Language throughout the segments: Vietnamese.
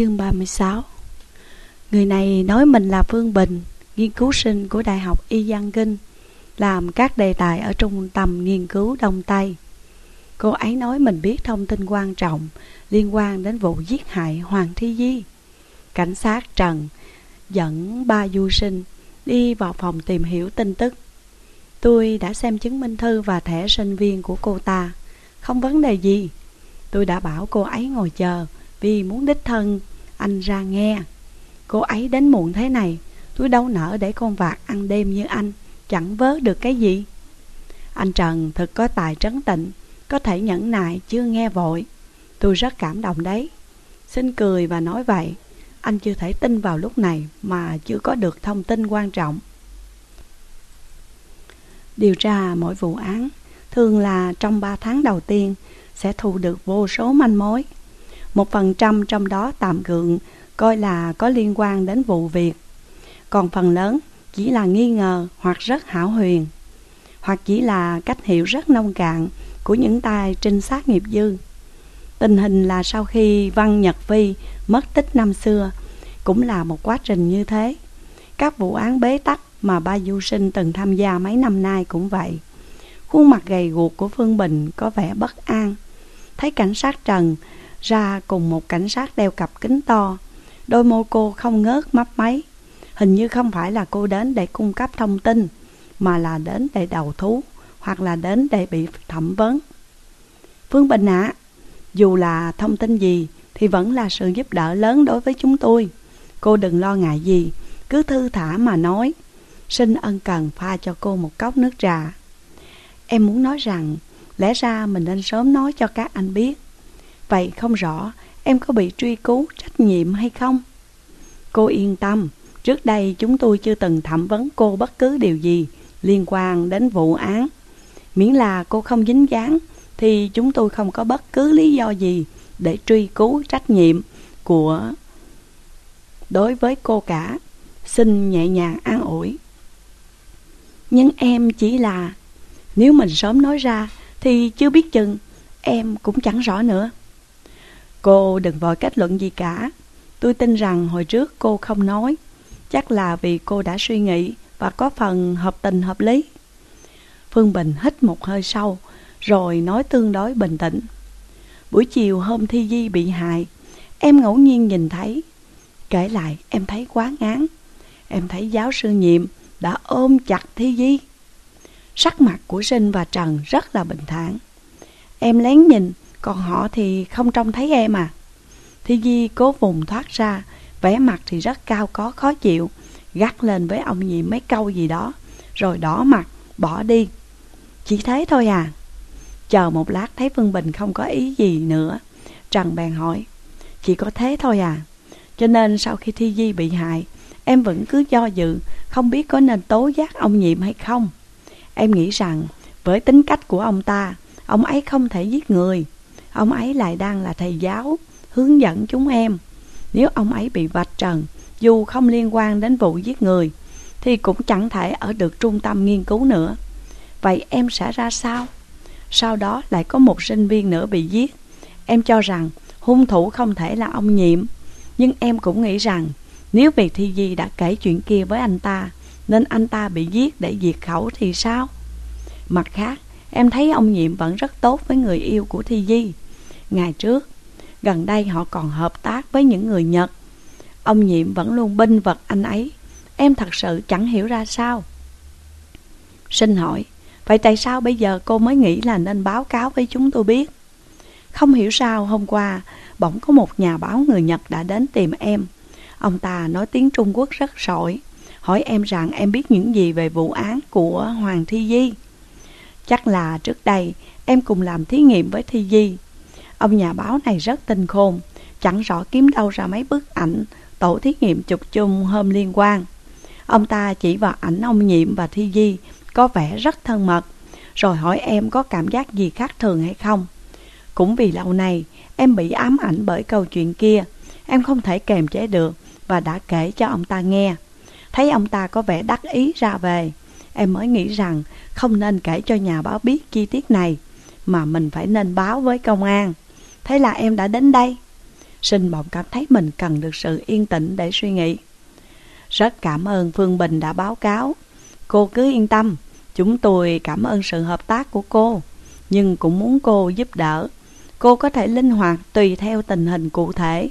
Chương 36 Người này nói mình là Phương Bình, nghiên cứu sinh của Đại học Y Giang Kinh, làm các đề tài ở trung tâm nghiên cứu Đông Tây. Cô ấy nói mình biết thông tin quan trọng liên quan đến vụ giết hại Hoàng Thi Di. Cảnh sát Trần dẫn ba du sinh đi vào phòng tìm hiểu tin tức. Tôi đã xem chứng minh thư và thẻ sinh viên của cô ta. Không vấn đề gì. Tôi đã bảo cô ấy ngồi chờ vì muốn đích thân anh ra nghe. Cô ấy đến muộn thế này, tôi đâu nỡ để con vạc ăn đêm như anh, chẳng vớ được cái gì. Anh Trần thật có tài trấn tịnh, có thể nhẫn nại chưa nghe vội. Tôi rất cảm động đấy. Xin cười và nói vậy, anh chưa thể tin vào lúc này mà chưa có được thông tin quan trọng. Điều tra mỗi vụ án thường là trong 3 tháng đầu tiên sẽ thu được vô số manh mối. Một phần trăm trong đó tạm gượng coi là có liên quan đến vụ việc. Còn phần lớn chỉ là nghi ngờ hoặc rất hảo huyền, hoặc chỉ là cách hiểu rất nông cạn của những tay trinh sát nghiệp dư. Tình hình là sau khi Văn Nhật Phi mất tích năm xưa, cũng là một quá trình như thế. Các vụ án bế tắc mà ba du sinh từng tham gia mấy năm nay cũng vậy. Khuôn mặt gầy guộc của Phương Bình có vẻ bất an. Thấy cảnh sát Trần ra cùng một cảnh sát đeo cặp kính to. Đôi môi cô không ngớt mấp máy. Hình như không phải là cô đến để cung cấp thông tin, mà là đến để đầu thú, hoặc là đến để bị thẩm vấn. Phương Bình ạ, dù là thông tin gì thì vẫn là sự giúp đỡ lớn đối với chúng tôi. Cô đừng lo ngại gì, cứ thư thả mà nói. Xin ân cần pha cho cô một cốc nước trà. Em muốn nói rằng, lẽ ra mình nên sớm nói cho các anh biết. Vậy không rõ em có bị truy cứu trách nhiệm hay không? Cô yên tâm, trước đây chúng tôi chưa từng thẩm vấn cô bất cứ điều gì liên quan đến vụ án. Miễn là cô không dính dáng thì chúng tôi không có bất cứ lý do gì để truy cứu trách nhiệm của đối với cô cả. Xin nhẹ nhàng an ủi. Nhưng em chỉ là Nếu mình sớm nói ra Thì chưa biết chừng Em cũng chẳng rõ nữa Cô đừng vội kết luận gì cả. Tôi tin rằng hồi trước cô không nói. Chắc là vì cô đã suy nghĩ Và có phần hợp tình hợp lý. Phương Bình hít một hơi sâu Rồi nói tương đối bình tĩnh. Buổi chiều hôm Thi Di bị hại Em ngẫu nhiên nhìn thấy. Kể lại em thấy quá ngán. Em thấy giáo sư nhiệm đã ôm chặt Thi Di. Sắc mặt của Sinh và Trần rất là bình thản. Em lén nhìn, còn họ thì không trông thấy em à. Thi Di cố vùng thoát ra, vẻ mặt thì rất cao có khó chịu, gắt lên với ông nhị mấy câu gì đó, rồi đỏ mặt, bỏ đi. Chỉ thế thôi à. Chờ một lát thấy Phương Bình không có ý gì nữa, Trần bèn hỏi, chỉ có thế thôi à. Cho nên sau khi Thi Di bị hại, em vẫn cứ do dự, không biết có nên tố giác ông nhiệm hay không. Em nghĩ rằng, với tính cách của ông ta, ông ấy không thể giết người. Ông ấy lại đang là thầy giáo, hướng dẫn chúng em. Nếu ông ấy bị vạch trần, dù không liên quan đến vụ giết người, thì cũng chẳng thể ở được trung tâm nghiên cứu nữa. Vậy em sẽ ra sao? Sau đó lại có một sinh viên nữa bị giết. Em cho rằng hung thủ không thể là ông nhiệm. Nhưng em cũng nghĩ rằng nếu vì Thi Di đã kể chuyện kia với anh ta Nên anh ta bị giết để diệt khẩu thì sao? Mặt khác, em thấy ông Nhiệm vẫn rất tốt với người yêu của Thi Di. Ngày trước, gần đây họ còn hợp tác với những người Nhật. Ông Nhiệm vẫn luôn binh vật anh ấy. Em thật sự chẳng hiểu ra sao. Xin hỏi, vậy tại sao bây giờ cô mới nghĩ là nên báo cáo với chúng tôi biết? Không hiểu sao hôm qua bỗng có một nhà báo người Nhật đã đến tìm em. Ông ta nói tiếng Trung Quốc rất sỏi Hỏi em rằng em biết những gì về vụ án của Hoàng Thi Di. Chắc là trước đây em cùng làm thí nghiệm với Thi Di. Ông nhà báo này rất tinh khôn Chẳng rõ kiếm đâu ra mấy bức ảnh Tổ thí nghiệm chụp chung hôm liên quan. Ông ta chỉ vào ảnh ông Nhiệm và Thi Di Có vẻ rất thân mật Rồi hỏi em có cảm giác gì khác thường hay không. Cũng vì lâu nay em bị ám ảnh bởi câu chuyện kia Em không thể kềm chế được và đã kể cho ông ta nghe. Thấy ông ta có vẻ đắc ý ra về, em mới nghĩ rằng không nên kể cho nhà báo biết chi tiết này, mà mình phải nên báo với công an. Thế là em đã đến đây. Sinh bỗng cảm thấy mình cần được sự yên tĩnh để suy nghĩ. Rất cảm ơn Phương Bình đã báo cáo. Cô cứ yên tâm, chúng tôi cảm ơn sự hợp tác của cô, nhưng cũng muốn cô giúp đỡ. Cô có thể linh hoạt tùy theo tình hình cụ thể.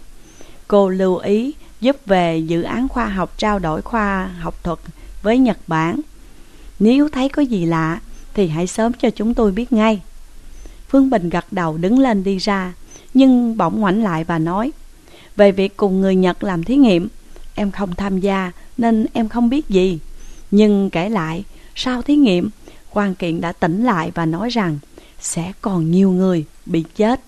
Cô lưu ý giúp về dự án khoa học trao đổi khoa học thuật với Nhật Bản. Nếu thấy có gì lạ thì hãy sớm cho chúng tôi biết ngay. Phương Bình gật đầu đứng lên đi ra, nhưng bỗng ngoảnh lại và nói Về việc cùng người Nhật làm thí nghiệm, em không tham gia nên em không biết gì. Nhưng kể lại, sau thí nghiệm, quan kiện đã tỉnh lại và nói rằng sẽ còn nhiều người bị chết.